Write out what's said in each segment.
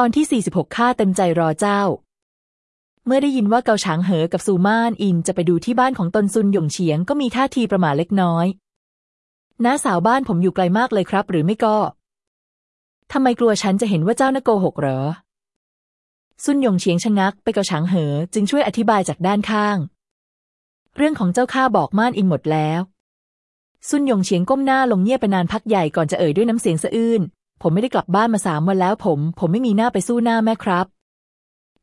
ตอนที่ 46 ข้าเต็มใจรอเจ้า เมื่อได้ยินว่าเกาฉางเหอกับซูมานอินจะไปดูที่บ้านของตนซุนหยงเฉียงก็มีท่าทีประหม่าเล็กน้อยน้าสาวบ้านผมอยู่ไกลมากเลยครับ หรือไม่ก็ทำไมกลัวฉันจะเห็นว่าเจ้าน่ะโกหกเหรอ ซุนหยงเฉียงชะงักไปเกาฉางเหอจึงช่วยอธิบายจากด้านข้าง เรื่องของเจ้าข้าบอกม่านอินหมดแล้วซุนหยงเฉียงก้มหน้าลงเงียบไปนานพักใหญ่ก่อนจะเอ่ยด้วยน้ำเสียงสะอื้น ผมไม่ได้กลับบ้านมาสามวันแล้วผม ผมไม่มีหน้าไปสู้หน้าแม่ครับ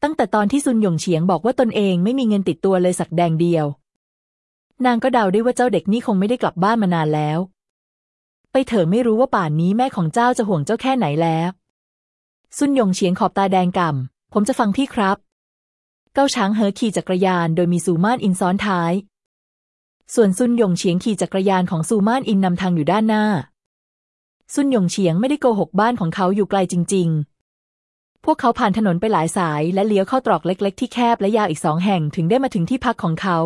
ตั้งแต่ตอนที่ซุนหยงเฉียงบอกว่าตนเองไม่มีเงินติดตัวเลยสักแดงเดียว นางก็เดาได้ว่าเจ้าเด็กนี่คงไม่ได้กลับบ้านมานานแล้ว ไปเถอะไม่รู้ว่าป่านนี้แม่ของเจ้าจะห่วงเจ้าแค่ไหนแล้วซุนหยงเฉียงขอบตาแดงก่ำผมจะฟังพี่ครับ เก้าช้างเหอขี่จักรยานโดยมีซูมานอินซ้อนท้าย ส่วนซุนหยงเฉียงขี่จักรยานของซูมานอินนำทางอยู่ด้านหน้า ซุนหยงเฉียงไม่ได้โกหกบ้านของเขาอยู่ไกลจริง ๆ พวกเขาผ่านถนนไปหลายสาย และเลี้ยวเข้าตรอกเล็ก ๆ ที่แคบและยาวอีกสองแห่งถึงได้มาถึงที่พักของเขา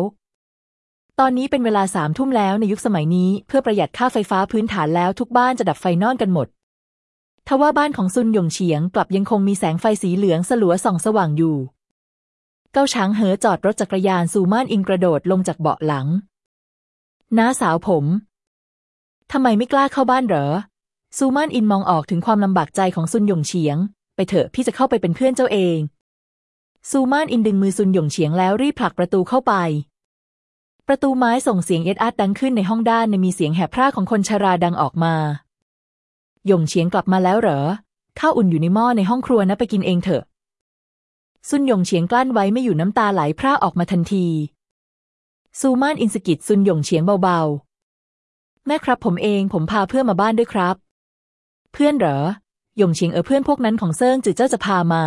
ตอนนี้เป็นเวลาสามทุ่มแล้วในยุคสมัยนี้เพื่อประหยัดค่าไฟฟ้าพื้นฐานแล้วทุกบ้านจะดับไฟนอนกันหมดทว่าบ้านของซุนหยงเฉียงกลับยังคงมีแสงไฟสีเหลืองสลัวส่องสว่างอยู่ เก้าช้างเหอจอดรถจักรยานซูม่านอิงกระโดดลงจากเบาะหลังน้าสาวผมทำไมไม่กล้าเข้าบ้านเหรอ ซูมานอินมองออกถึงความลำบากใจของซุนหยงเฉียง ไปเถอะพี่จะเข้าไปเป็นเพื่อนเจ้าเอง ซูมานอินดึงมือซุนหยงเฉียงแล้วรีบผลักประตูเข้าไป ประตูไม้ส่งเสียงเอ็ดอัดดังขึ้นในห้องด้านในมีเสียงแหบพร่าของคนชราดังออกมา หยงเฉียงกลับมาแล้วเหรอ ข้าวอุ่นอยู่ในหม้อในห้องครัวนะไปกินเองเถอะ ซุนหยงเฉียงกลั้นไว้ไม่อยู่น้ำตาไหลพร่าออกมาทันที ซูมานอินสกิดซุนหยงเฉียงเบาๆ แม่ครับผมเองผมพาเพื่อนมาบ้านด้วยครับ เพื่อนเหรอหยงเฉียงเออเพื่อนพวกนั้นของเซิงจือเจ้าจะพามา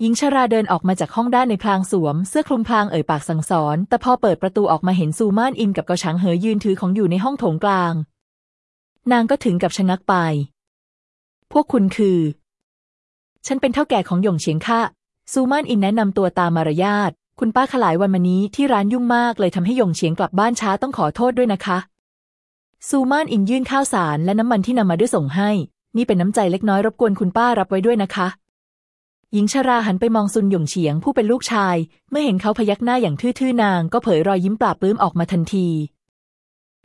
หญิงชราเดินออกมาจากห้องด้านในพลางสวม เสื้อคลุมพลางเอ่ยปากสั่งสอน แต่พอเปิดประตูออกมาเห็นซูมานอินกับเกาฉางเหอยืนถือของอยู่ในห้องโถงกลาง นางก็ถึงกับชะงักไป พวกคุณคือ ฉันเป็นเท่าแก่ของหยงเฉียงค่ะ ซูมานอินแนะนำตัวตามมารยาท คุณป้าขลายวันมานี้ที่ร้านยุ่งมากเลยทำให้หยงเฉียงกลับบ้านช้าต้องขอโทษด้วยนะคะ ซูมานอินยื่นข้าวสารและน้ำมันที่นำมาด้วยส่งให้ นี่เป็นน้ำใจเล็กน้อยรบกวนคุณป้ารับไว้ด้วยนะคะ หญิงชราหันไปมองซุนหยงเฉียงผู้เป็นลูกชาย เมื่อเห็นเขาพยักหน้าอย่างทื่อๆนางก็เผยรอยยิ้มปราบปลื้มออกมาทันที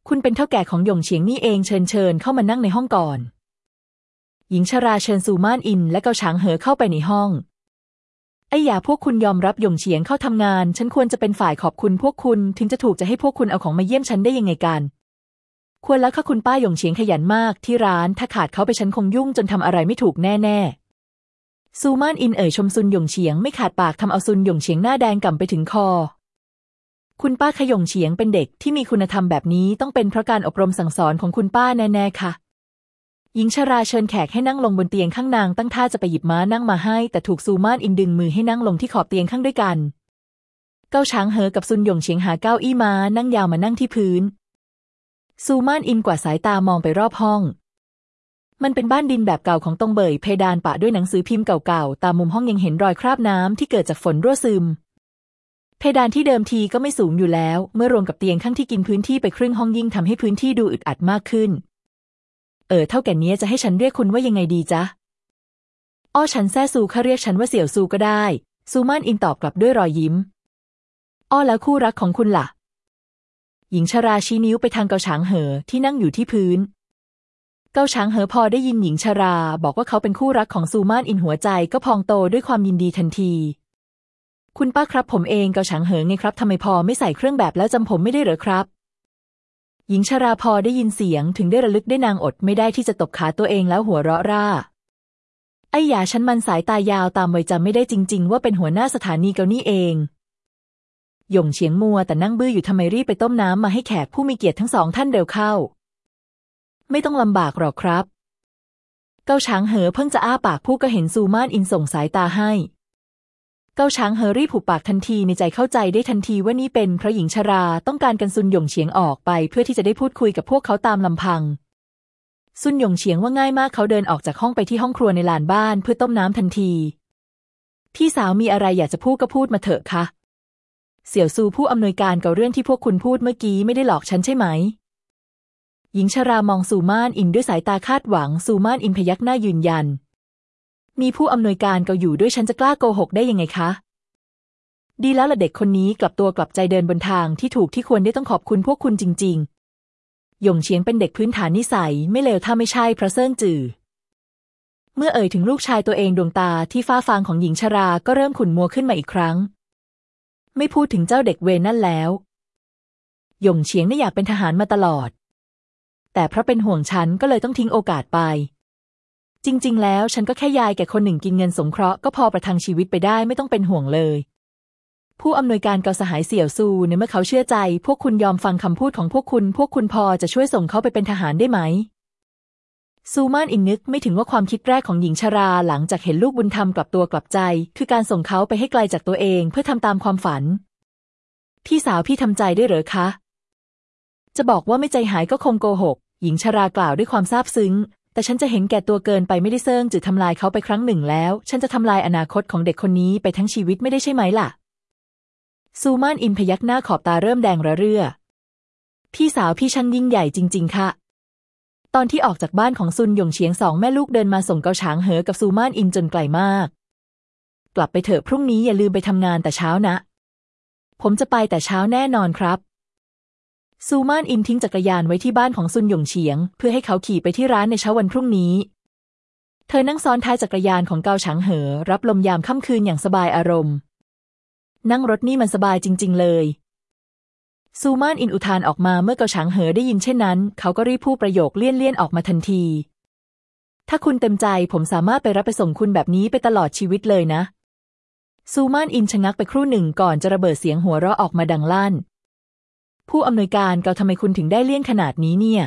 คุณเป็นเท่าแก่ของหยงเฉียงนี่เองเชิญเชิญเข้ามานั่งในห้องก่อน หญิงชราเชิญซูมานอินและเกาฉางเหอเข้าไปในห้องไอ้อย่าพวกคุณยอมรับหยงเฉียงเข้าทำงาน ฉันควรจะเป็นฝ่ายขอบคุณพวกคุณ ถึงจะถูกจะให้พวกคุณเอาของมาเยี่ยมฉันได้ยังไงกัน ควรแล้วค่ะคุณป้าหยงเฉียงขยันมากที่ร้านถ้าขาดเขาไปฉันคงยุ่งจนทำอะไรไม่ถูกแน่ๆ ซูมานอินเอ่ยชมซุนหยงเฉียงไม่ขาดปากทำเอาซุนหยงเฉียงหน้าแดงก่ำไปถึงคอ คุณป้าขยงเฉียงเป็นเด็กที่มีคุณธรรมแบบนี้ต้องเป็นเพราะการอบรมสั่งสอนของคุณป้าแน่ๆค่ะ หญิงชราเชิญแขกให้นั่งลงบนเตียงข้างนางตั้งท่าจะไปหยิบม้านั่งมาให้ แต่ถูกซูมานอินดึงมือให้นั่งลงที่ขอบเตียงข้างด้วยกัน เก้าช้างเหอกับซุนหยงเฉียงหาเก้าอี้ม้านั่งยาวมานั่งที่พื้น ซูมานอินกว่าสายตามองไปรอบห้อง มันเป็นบ้านดินแบบเก่าของตงเบยเพดานปะด้วยหนังสือพิมพ์เก่าๆ ตามมุมห้องยังเห็นรอยคราบน้ำที่เกิดจากฝนรั่วซึม เพดานที่เดิมทีก็ไม่สูงอยู่แล้ว เมื่อรวมกับเตียงข้างที่กินพื้นที่ไปครึ่งห้องยิ่งทำให้พื้นที่ดูอึดอัดมากขึ้น เออเท่าแก่นี้จะให้ฉันเรียกคุณว่ายังไงดีจ๊ะ อ้อฉันแซ่ซูข้าเรียกฉันว่าเสี่ยวซูก็ได้ ซูมานอินตอบกลับด้วยรอยยิ้ม อ้อแล้วคู่รักของคุณล่ะ หญิงชราชี้นิ้วไปทางเกาฉางเหอที่นั่งอยู่ที่พื้น เกาฉางเหอพอได้ยินหญิงชรา บอกว่าเขาเป็นคู่รักของซูมานอินหัวใจก็พองโตด้วยความยินดีทันที คุณป้าครับผมเองเกาฉางเหอไงครับทำไมพอไม่ใส่เครื่องแบบแล้วจำผมไม่ได้เหรอครับ หญิงชราพอได้ยินเสียงถึงได้ระลึกได้นางอดไม่ได้ที่จะตบขาตัวเองแล้วหัวเราะร่าไอ้ยาฉันมันสายตายาวตามวัยจำไม่ได้จริง ๆ ว่าเป็นหัวหน้าสถานีเกานี่เอง ยงเฉียงมัวแต่นั่งบื้ออยู่ทำไมรีบไปต้มน้ำมาให้แขกผู้มีเกียรติทั้งสองท่านเร็วเข้า ไม่ต้องลำบากหรอกครับ เก้าช้างเหอเพิ่งจะอ้าปากพูดก็เห็นซูมานอินส่งสายตาให้ เก้าช้างเหอรีบผูกปากทันทีในใจเข้าใจได้ทันทีว่านี่เป็นพระหญิงชราต้องการกันซุนหยงเฉียงออกไปเพื่อที่จะได้พูดคุยกับพวกเขาตามลำพังซุนหยงเฉียงว่าง่ายมากเขาเดินออกจากห้องไปที่ห้องครัวในลานบ้านเพื่อต้มน้ำทันที พี่สาวมีอะไรอยากจะพูดก็พูดมาเถอะค่ะ เสี่ยวซูผู้อำนวยการกับเรื่องที่พวกคุณพูดเมื่อกี้ไม่ได้หลอกฉันใช่ไหม หญิงชรามองซูมานอินด้วยสายตาคาดหวังซูมานอินพยักหน้ายืนยัน มีผู้อำนวยการเกาอยู่ด้วยฉันจะกล้าโกหกได้ยังไงคะ ดีแล้วละเด็กคนนี้กลับตัวกลับใจเดินบนทางที่ถูกที่ควรได้ต้องขอบคุณพวกคุณจริง ๆ หยงเฉียงเป็นเด็กพื้นฐานนิสัยไม่เลวถ้าไม่ใช่พระเซิงจือเมื่อเอ่ยถึงลูกชายตัวเองดวงตาที่ฟ้าฟางของหญิงชราก็เริ่มขุ่นมัวขึ้นมาอีกครั้ง ไม่พูดถึงเจ้าเด็กเวนั่นแล้วหยงเฉียงน่ะอยากเป็นทหารมาตลอด แต่เพราะเป็นห่วงฉันก็เลยต้องทิ้งโอกาสไป จริง ๆ แล้วฉันก็แค่ยายแก่คนหนึ่งกินเงินสงเคราะห์ก็พอประทังชีวิตไปได้ไม่ต้องเป็นห่วงเลย ผู้อำนวยการเกาสหายเสี่ยวซูในเมื่อเขาเชื่อใจ พวกคุณยอมฟังคำพูดของพวกคุณ พวกคุณพอจะช่วยส่งเขาไปเป็นทหารได้ไหม ซูมานอินนึกไม่ถึงว่าความคิดแรกของหญิงชราหลังจากเห็นลูกบุญธรรมกลับตัวกลับใจ คือการส่งเขาไปให้ไกลจากตัวเองเพื่อทำตามความฝัน พี่สาวพี่ทำใจได้เหรอคะ จะบอกว่าไม่ใจหายก็คงโกหก หญิงชรากล่าวด้วยความซาบซึ้ง แต่ฉันจะเห็นแก่ตัวเกินไปไม่ได้เซิงจือทำลายเขาไปครั้งหนึ่งแล้ว ฉันจะทำลายอนาคตของเด็กคนนี้ไปทั้งชีวิตไม่ได้ใช่ไหมล่ะ ซูมานอินพยักหน้าขอบตาเริ่มแดงระเรื่อ พี่สาวพี่ช่างยิ่งใหญ่จริง ๆ ค่ะ ตอนที่ออกจากบ้านของซุนหยงเฉียงสองแม่ลูกเดินมาส่งเกาฉางเหอกับซูมานอินจนไกลมาก กลับไปเถอะพรุ่งนี้อย่าลืมไปทำงานแต่เช้านะ ผมจะไปแต่เช้าแน่นอนครับ ซูมานอินทิ้งจักรยานไว้ที่บ้านของซุนหยงเฉียง เพื่อให้เขาขี่ไปที่ร้านในเช้าวันพรุ่งนี้ เธอนั่งซ้อนท้ายจักรยานของเกาฉางเหอ รับลมยามค่ำคืนอย่างสบายอารมณ์ นั่งรถนี่มันสบายจริง ๆ เลย ซูมานอินอุทานออกมาเมื่อเกาฉางเหอได้ยินเช่นนั้น เขาก็รีบพูดประโยคเลี่ยนๆออกมาทันที ถ้าคุณเต็มใจผมสามารถไปรับไปส่งคุณแบบนี้ไปตลอดชีวิตเลยนะ ซูมานอินชะงักไปครู่หนึ่งก่อนจะระเบิดเสียงหัวเราะออกมาดังลั่น ผู้อำนวยการเกาทำไมคุณถึงได้เลี่ยนขนาดนี้เนี่ย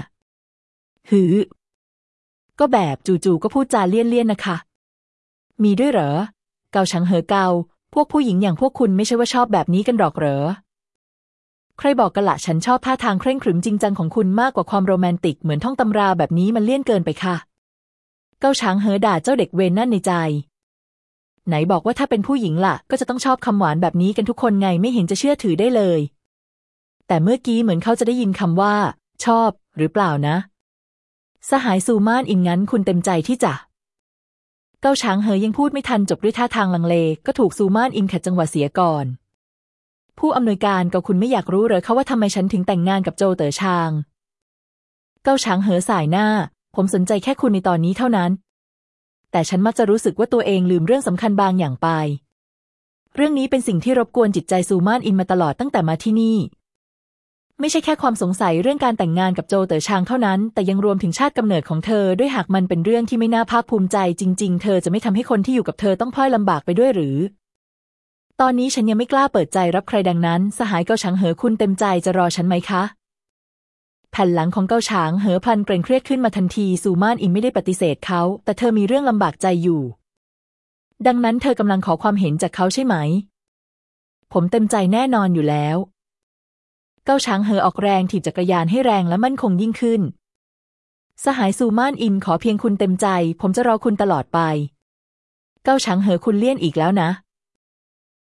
หือ ก็แบบจู่ๆก็พูดจาเลี่ยนๆนะคะ มีด้วยเหรอ เกาชังเหอเกาพวกผู้หญิงอย่างพวกคุณไม่ใช่ว่าชอบแบบนี้กันหรอกเหรอ ใครบอกกันละฉันชอบท่าทางเคร่งขรึมจริงจังของคุณมากกว่าความโรแมนติกเหมือนท่องตำราแบบนี้มันเลี่ยนเกินไปค่ะ เกาช้างเหอด่าเจ้าเด็กเวนนั่นในใจ ไหนบอกว่าถ้าเป็นผู้หญิงล่ะ ก็จะต้องชอบคำหวานแบบนี้กันทุกคนไงไม่เห็นจะเชื่อถือได้เลย แต่เมื่อกี้เหมือนเขาจะได้ยินคำว่า ชอบ หรือเปล่านะ สหายซูมานอิงงั้นคุณเต็มใจที่จะเกาช้างเหอยังพูดไม่ทันจบด้วยท่าทางลังเล ก็ถูกซูมานอินขัดจังหวะเสียก่อน ผู้อำนวยการกาคุณไม่อยากรู้เหรอเขาว่าทำไมฉันถึงแต่งงานกับโจเต๋อชาง เก้าช้างเหอสายหน้า ผมสนใจแค่คุณในตอนนี้เท่านั้น แต่ฉันมักจะรู้สึกว่าตัวเองลืมเรื่องสำคัญบางอย่างไป เรื่องนี้เป็นสิ่งที่รบกวนจิตใจซูมานอินมาตลอดตั้งแต่มาที่นี่ ไม่ใช่แค่ความสงสัยเรื่องการแต่งงานกับโจเต๋อชางเท่านั้น แต่ยังรวมถึงชาติกำเนิดของเธอด้วยหากมันเป็นเรื่องที่ไม่น่าภาคภูมิใจ จริง ๆ เธอจะไม่ทำให้คนที่อยู่กับเธอต้องพลอยลำบากไปด้วยหรือ ตอนนี้ฉันยังไม่กล้าเปิดใจรับใครดังนั้น สหายเกาฉางเหอคุณเต็มใจจะรอฉันไหมคะ แผ่นหลังของเกาฉางเหอพลันเกรงเครียดขึ้นมาทันทีซูมานอิงไม่ได้ปฏิเสธเขา แต่เธอมีเรื่องลำบากใจอยู่ ดังนั้นเธอกำลังขอความเห็นจากเขาใช่ไหม ผมเต็มใจแน่นอนอยู่แล้ว เกาช้างเหอออกแรงถีบจักรยานให้แรงและมั่นคงยิ่งขึ้น สหายซูมานอินขอเพียงคุณเต็มใจ ผมจะรอคุณตลอดไป เกาช้างเหอคุณเลี่ยนอีกแล้วนะ